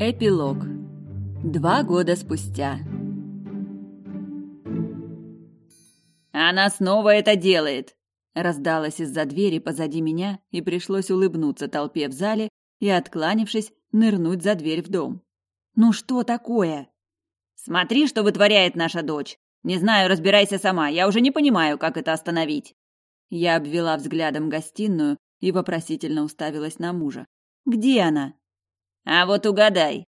Эпилог. Два года спустя. «Она снова это делает!» Раздалось из-за двери позади меня, и пришлось улыбнуться толпе в зале и, откланившись, нырнуть за дверь в дом. «Ну что такое?» «Смотри, что вытворяет наша дочь! Не знаю, разбирайся сама, я уже не понимаю, как это остановить!» Я обвела взглядом гостиную и вопросительно уставилась на мужа. «Где она?» «А вот угадай!»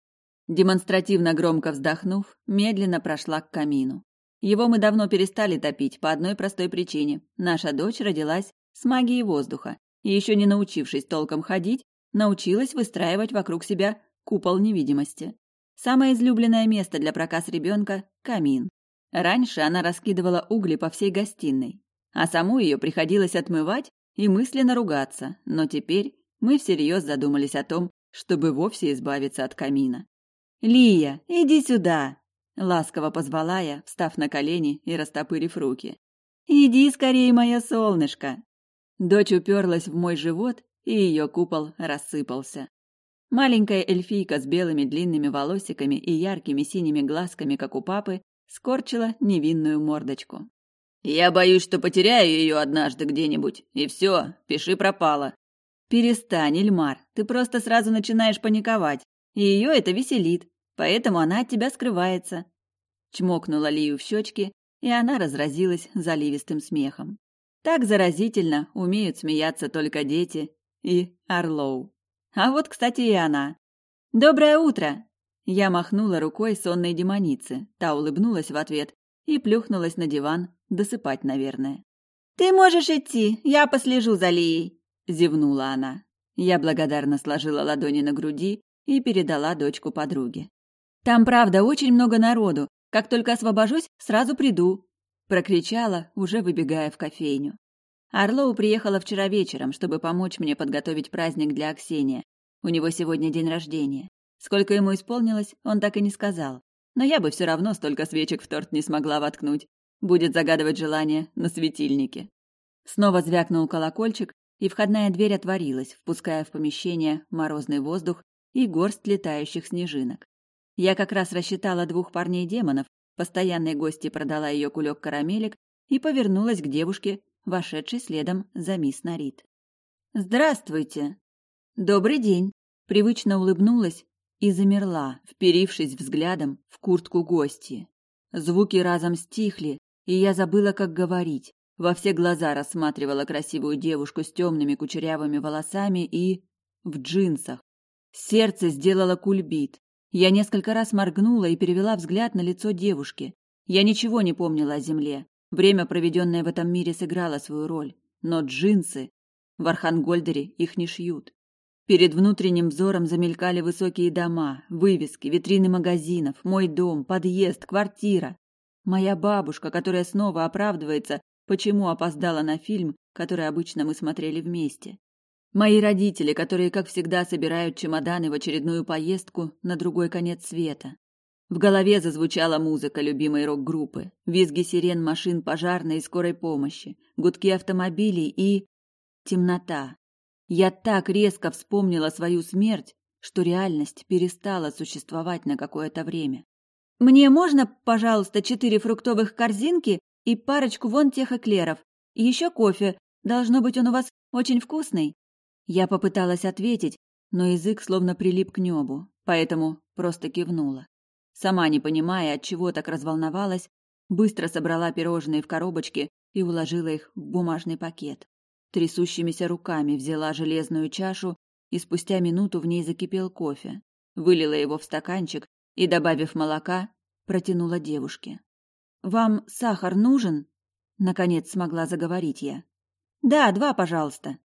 Демонстративно громко вздохнув, медленно прошла к камину. Его мы давно перестали топить по одной простой причине. Наша дочь родилась с магией воздуха и еще не научившись толком ходить, научилась выстраивать вокруг себя купол невидимости. Самое излюбленное место для проказ ребенка – камин. Раньше она раскидывала угли по всей гостиной, а саму ее приходилось отмывать и мысленно ругаться, но теперь мы всерьез задумались о том, чтобы вовсе избавиться от камина. «Лия, иди сюда!» — ласково позвала я, встав на колени и растопырив руки. «Иди скорее, моя солнышко!» Дочь уперлась в мой живот, и ее купол рассыпался. Маленькая эльфийка с белыми длинными волосиками и яркими синими глазками, как у папы, скорчила невинную мордочку. «Я боюсь, что потеряю ее однажды где-нибудь, и все, пиши пропало», Перестань, Эльмар, ты просто сразу начинаешь паниковать, и ее это веселит, поэтому она от тебя скрывается. Чмокнула Лию в щечки, и она разразилась заливистым смехом. Так заразительно умеют смеяться только дети и Орлоу. А вот, кстати, и она. «Доброе утро!» Я махнула рукой сонной демоницы, та улыбнулась в ответ и плюхнулась на диван, досыпать, наверное. «Ты можешь идти, я послежу за Лией», зевнула она. Я благодарно сложила ладони на груди и передала дочку подруге. Там, правда, очень много народу. Как только освобожусь, сразу приду, прокричала, уже выбегая в кофейню. Орлоу приехала вчера вечером, чтобы помочь мне подготовить праздник для Аксения. У него сегодня день рождения. Сколько ему исполнилось, он так и не сказал. Но я бы все равно столько свечек в торт не смогла воткнуть. Будет загадывать желание на светильнике. Снова звякнул колокольчик, и входная дверь отворилась, впуская в помещение морозный воздух и горсть летающих снежинок. Я как раз рассчитала двух парней-демонов, постоянной гости продала ее кулек карамелек и повернулась к девушке, вошедшей следом за мисс Нарит. «Здравствуйте!» «Добрый день!» Привычно улыбнулась и замерла, вперившись взглядом в куртку гости. Звуки разом стихли, и я забыла, как говорить. Во все глаза рассматривала красивую девушку с темными кучерявыми волосами и... в джинсах. Сердце сделало кульбит. Я несколько раз моргнула и перевела взгляд на лицо девушки. Я ничего не помнила о земле. Время, проведенное в этом мире, сыграло свою роль. Но джинсы... В Архангольдере их не шьют. Перед внутренним взором замелькали высокие дома, вывески, витрины магазинов, мой дом, подъезд, квартира. Моя бабушка, которая снова оправдывается, почему опоздала на фильм, который обычно мы смотрели вместе. Мои родители, которые, как всегда, собирают чемоданы в очередную поездку на другой конец света. В голове зазвучала музыка любимой рок-группы, визги сирен машин пожарной и скорой помощи, гудки автомобилей и... темнота. Я так резко вспомнила свою смерть, что реальность перестала существовать на какое-то время. «Мне можно, пожалуйста, четыре фруктовых корзинки и парочку вон тех эклеров. И еще кофе. Должно быть, он у вас очень вкусный. Я попыталась ответить, но язык словно прилип к небу, поэтому просто кивнула. Сама не понимая, от чего так разволновалась, быстро собрала пирожные в коробочки и уложила их в бумажный пакет. Трясущимися руками взяла железную чашу, и спустя минуту в ней закипел кофе. Вылила его в стаканчик и, добавив молока, протянула девушке. «Вам сахар нужен?» Наконец смогла заговорить я. «Да, два, пожалуйста».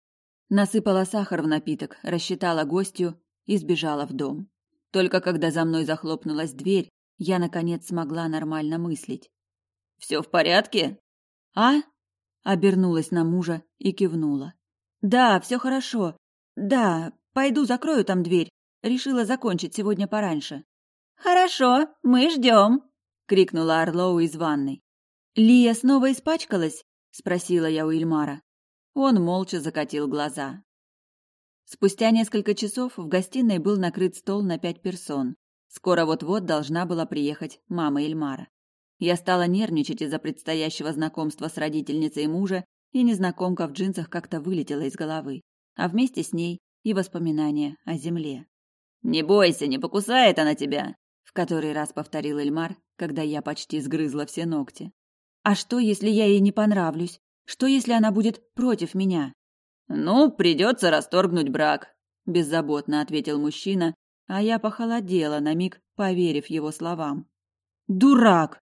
Насыпала сахар в напиток, рассчитала гостью и сбежала в дом. Только когда за мной захлопнулась дверь, я, наконец, смогла нормально мыслить. «Все в порядке?» «А?» Обернулась на мужа и кивнула. «Да, все хорошо. Да, пойду закрою там дверь. Решила закончить сегодня пораньше». «Хорошо, мы ждем», — крикнула Орлоу из ванной. «Лия снова испачкалась?» — спросила я у Ильмара. Он молча закатил глаза. Спустя несколько часов в гостиной был накрыт стол на пять персон. Скоро вот-вот должна была приехать мама Эльмара. Я стала нервничать из-за предстоящего знакомства с родительницей мужа, и незнакомка в джинсах как-то вылетела из головы, а вместе с ней и воспоминания о земле. «Не бойся, не покусает она тебя!» Который раз повторил Эльмар, когда я почти сгрызла все ногти. «А что, если я ей не понравлюсь? Что, если она будет против меня?» «Ну, придется расторгнуть брак», – беззаботно ответил мужчина, а я похолодела на миг, поверив его словам. «Дурак!»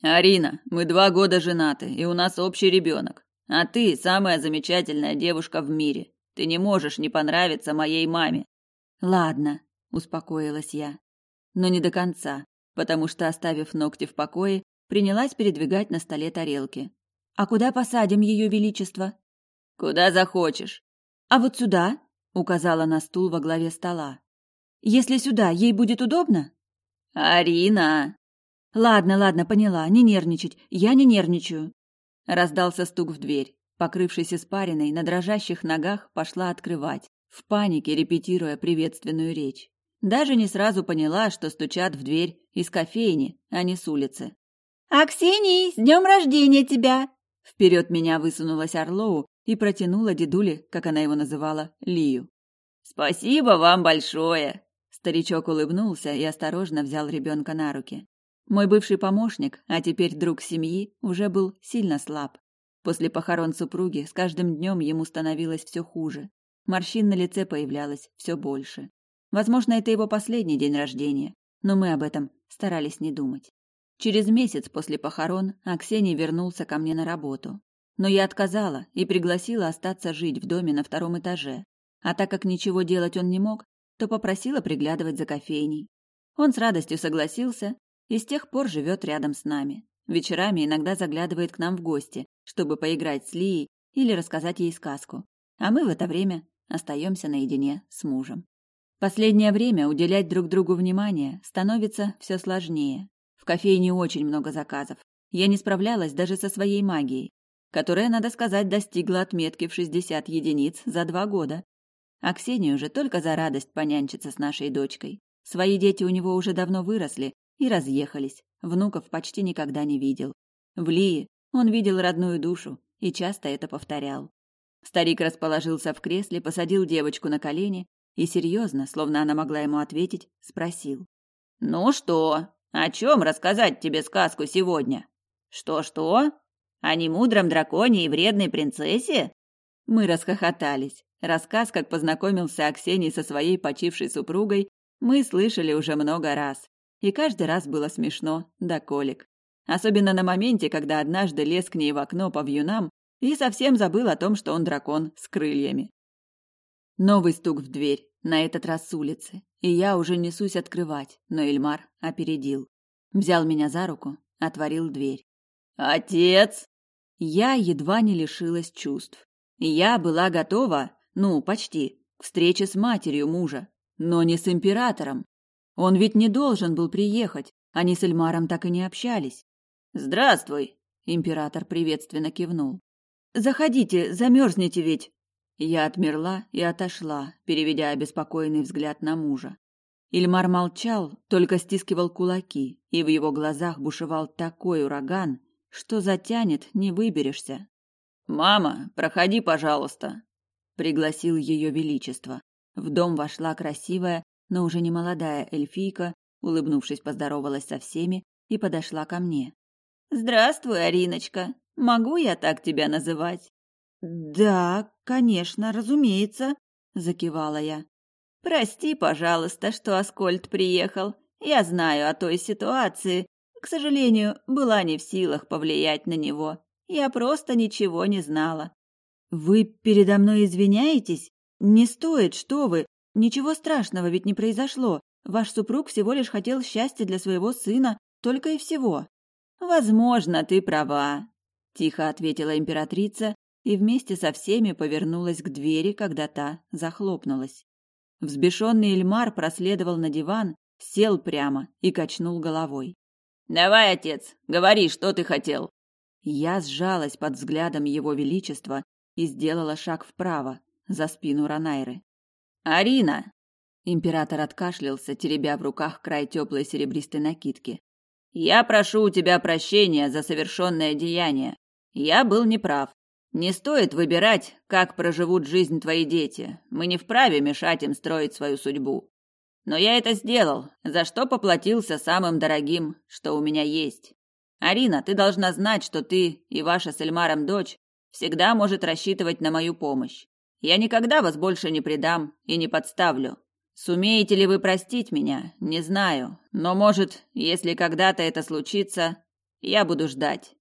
«Арина, мы два года женаты, и у нас общий ребенок. А ты самая замечательная девушка в мире. Ты не можешь не понравиться моей маме». «Ладно», – успокоилась я. Но не до конца, потому что, оставив ногти в покое, принялась передвигать на столе тарелки. «А куда посадим ее величество?» Куда захочешь. А вот сюда, указала на стул во главе стола. Если сюда, ей будет удобно? Арина. Ладно, ладно, поняла. Не нервничать. Я не нервничаю. Раздался стук в дверь. Покрывшись испариной, на дрожащих ногах пошла открывать, в панике репетируя приветственную речь. Даже не сразу поняла, что стучат в дверь из кофейни, а не с улицы. «Аксений, с днем рождения тебя!» Вперед меня высунулась Орлоу и протянула дедуле, как она его называла, Лию. «Спасибо вам большое!» Старичок улыбнулся и осторожно взял ребенка на руки. Мой бывший помощник, а теперь друг семьи, уже был сильно слаб. После похорон супруги с каждым днем ему становилось все хуже. Морщин на лице появлялось все больше. Возможно, это его последний день рождения, но мы об этом старались не думать. Через месяц после похорон Аксений вернулся ко мне на работу. Но я отказала и пригласила остаться жить в доме на втором этаже. А так как ничего делать он не мог, то попросила приглядывать за кофейней. Он с радостью согласился и с тех пор живет рядом с нами. Вечерами иногда заглядывает к нам в гости, чтобы поиграть с Лией или рассказать ей сказку. А мы в это время остаемся наедине с мужем. Последнее время уделять друг другу внимание становится все сложнее. В кофейне очень много заказов. Я не справлялась даже со своей магией, которая, надо сказать, достигла отметки в 60 единиц за два года. А Ксению же только за радость понянчиться с нашей дочкой. Свои дети у него уже давно выросли и разъехались, внуков почти никогда не видел. В Лии он видел родную душу и часто это повторял. Старик расположился в кресле, посадил девочку на колени и серьезно, словно она могла ему ответить, спросил. «Ну что, о чем рассказать тебе сказку сегодня?» «Что-что?» О немудром драконе и вредной принцессе? Мы расхохотались. Рассказ, как познакомился Аксений со своей почившей супругой, мы слышали уже много раз. И каждый раз было смешно, да колик. Особенно на моменте, когда однажды лез к ней в окно по вьюнам и совсем забыл о том, что он дракон с крыльями. Новый стук в дверь, на этот раз с улицы. И я уже несусь открывать, но Эльмар опередил. Взял меня за руку, отворил дверь. «Отец!» Я едва не лишилась чувств. Я была готова, ну, почти, к встрече с матерью мужа, но не с императором. Он ведь не должен был приехать, они с Эльмаром так и не общались. «Здравствуй!» – император приветственно кивнул. «Заходите, замерзнете ведь!» Я отмерла и отошла, переведя обеспокоенный взгляд на мужа. Ильмар молчал, только стискивал кулаки, и в его глазах бушевал такой ураган, что затянет, не выберешься. Мама, проходи, пожалуйста, пригласил ее величество. В дом вошла красивая, но уже не молодая эльфийка, улыбнувшись, поздоровалась со всеми и подошла ко мне. Здравствуй, Ариночка. Могу я так тебя называть? Да, конечно, разумеется, закивала я. Прости, пожалуйста, что Аскольд приехал. Я знаю о той ситуации, к сожалению, была не в силах повлиять на него. Я просто ничего не знала. Вы передо мной извиняетесь? Не стоит, что вы? Ничего страшного ведь не произошло. Ваш супруг всего лишь хотел счастья для своего сына, только и всего. Возможно, ты права, тихо ответила императрица и вместе со всеми повернулась к двери, когда та захлопнулась. Взбешенный Эльмар проследовал на диван, сел прямо и качнул головой. Давай, отец, говори, что ты хотел. Я сжалась под взглядом его величества и сделала шаг вправо, за спину Ранайры. Арина!» Император откашлялся, теребя в руках край теплой серебристой накидки. «Я прошу у тебя прощения за совершенное деяние. Я был неправ. Не стоит выбирать, как проживут жизнь твои дети. Мы не вправе мешать им строить свою судьбу. Но я это сделал, за что поплатился самым дорогим, что у меня есть. Арина, ты должна знать, что ты и ваша с Эльмаром дочь всегда может рассчитывать на мою помощь. Я никогда вас больше не предам и не подставлю. Сумеете ли вы простить меня, не знаю, но, может, если когда-то это случится, я буду ждать.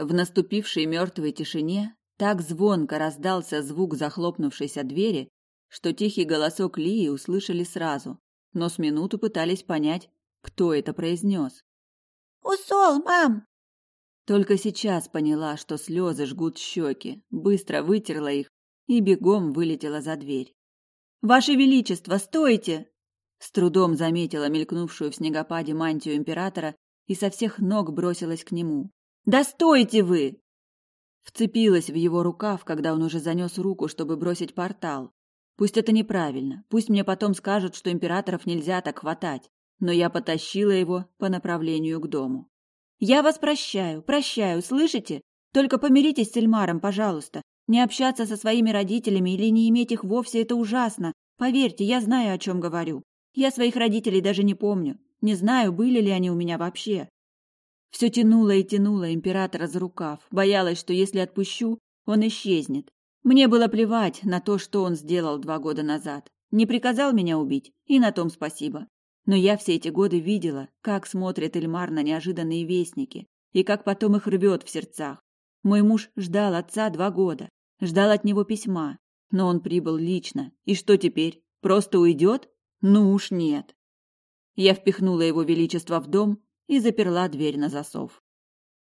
В наступившей мертвой тишине так звонко раздался звук захлопнувшейся двери, что тихий голосок Лии услышали сразу, но с минуту пытались понять, кто это произнес. «Усол, мам!» Только сейчас поняла, что слезы жгут щеки, быстро вытерла их и бегом вылетела за дверь. «Ваше Величество, стойте!» С трудом заметила мелькнувшую в снегопаде мантию императора и со всех ног бросилась к нему. Да вы! Вцепилась в его рукав, когда он уже занес руку, чтобы бросить портал. Пусть это неправильно, пусть мне потом скажут, что императоров нельзя так хватать, но я потащила его по направлению к дому. Я вас прощаю, прощаю, слышите? Только помиритесь с Эльмаром, пожалуйста. Не общаться со своими родителями или не иметь их вовсе это ужасно. Поверьте, я знаю, о чем говорю. Я своих родителей даже не помню. Не знаю, были ли они у меня вообще. Все тянуло и тянуло императора за рукав, боялась, что если отпущу, он исчезнет. Мне было плевать на то, что он сделал два года назад. Не приказал меня убить, и на том спасибо. Но я все эти годы видела, как смотрит Эльмар на неожиданные вестники, и как потом их рвет в сердцах. Мой муж ждал отца два года, ждал от него письма, но он прибыл лично. И что теперь? Просто уйдет? Ну уж нет. Я впихнула его величество в дом и заперла дверь на засов.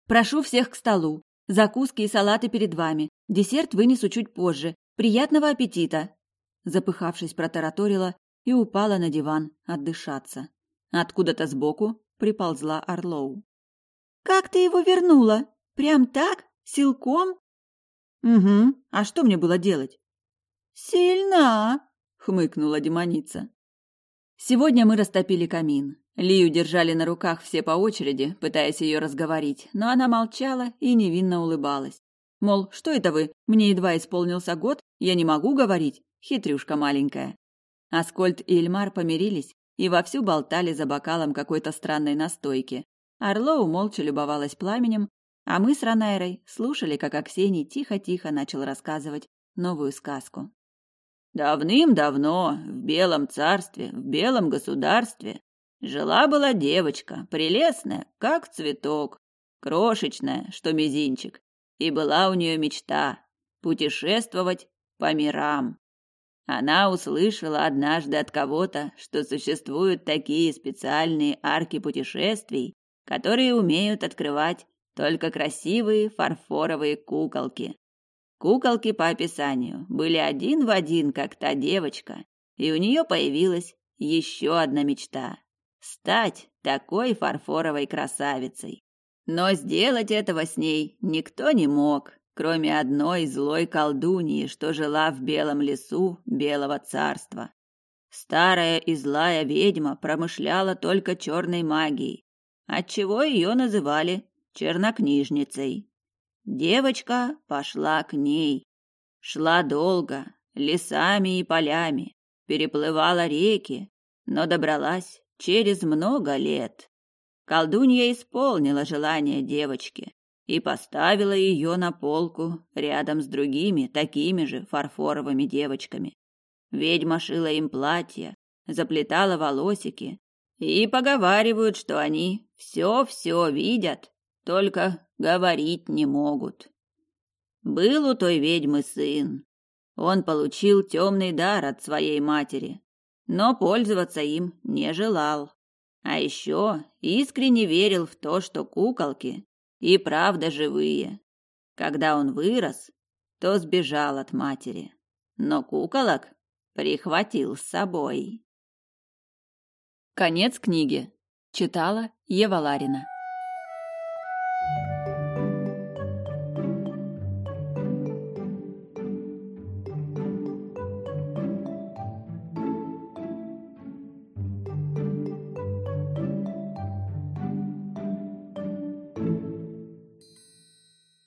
Прошу всех к столу. Закуски и салаты перед вами. Десерт вынесу чуть позже. Приятного аппетита. Запыхавшись, протараторила и упала на диван отдышаться. Откуда-то сбоку приползла Орлоу. Как ты его вернула? Прям так? Силком? Угу. А что мне было делать? Сильна, хмыкнула демоница. Сегодня мы растопили камин. Лию держали на руках все по очереди, пытаясь ее разговорить, но она молчала и невинно улыбалась. Мол, что это вы? Мне едва исполнился год, я не могу говорить, хитрюшка маленькая. Аскольд и Эльмар помирились и вовсю болтали за бокалом какой-то странной настойки. Орлоу молча любовалась пламенем, а мы с Ранайрой слушали, как Аксений тихо-тихо начал рассказывать новую сказку. Давным-давно в Белом царстве, в Белом государстве Жила-была девочка, прелестная, как цветок, крошечная, что мизинчик, и была у нее мечта путешествовать по мирам. Она услышала однажды от кого-то, что существуют такие специальные арки путешествий, которые умеют открывать только красивые фарфоровые куколки. Куколки по описанию были один в один, как та девочка, и у нее появилась еще одна мечта стать такой фарфоровой красавицей. Но сделать этого с ней никто не мог, кроме одной злой колдуньи, что жила в белом лесу Белого царства. Старая и злая ведьма промышляла только черной магией, отчего ее называли чернокнижницей. Девочка пошла к ней. Шла долго, лесами и полями, переплывала реки, но добралась через много лет. Колдунья исполнила желание девочки и поставила ее на полку рядом с другими такими же фарфоровыми девочками. Ведьма шила им платья, заплетала волосики, и поговаривают, что они все-все видят, только говорить не могут. Был у той ведьмы сын. Он получил темный дар от своей матери, но пользоваться им не желал. А еще искренне верил в то, что куколки и правда живые. Когда он вырос, то сбежал от матери, но куколок прихватил с собой. Конец книги. Читала Ева Ларина.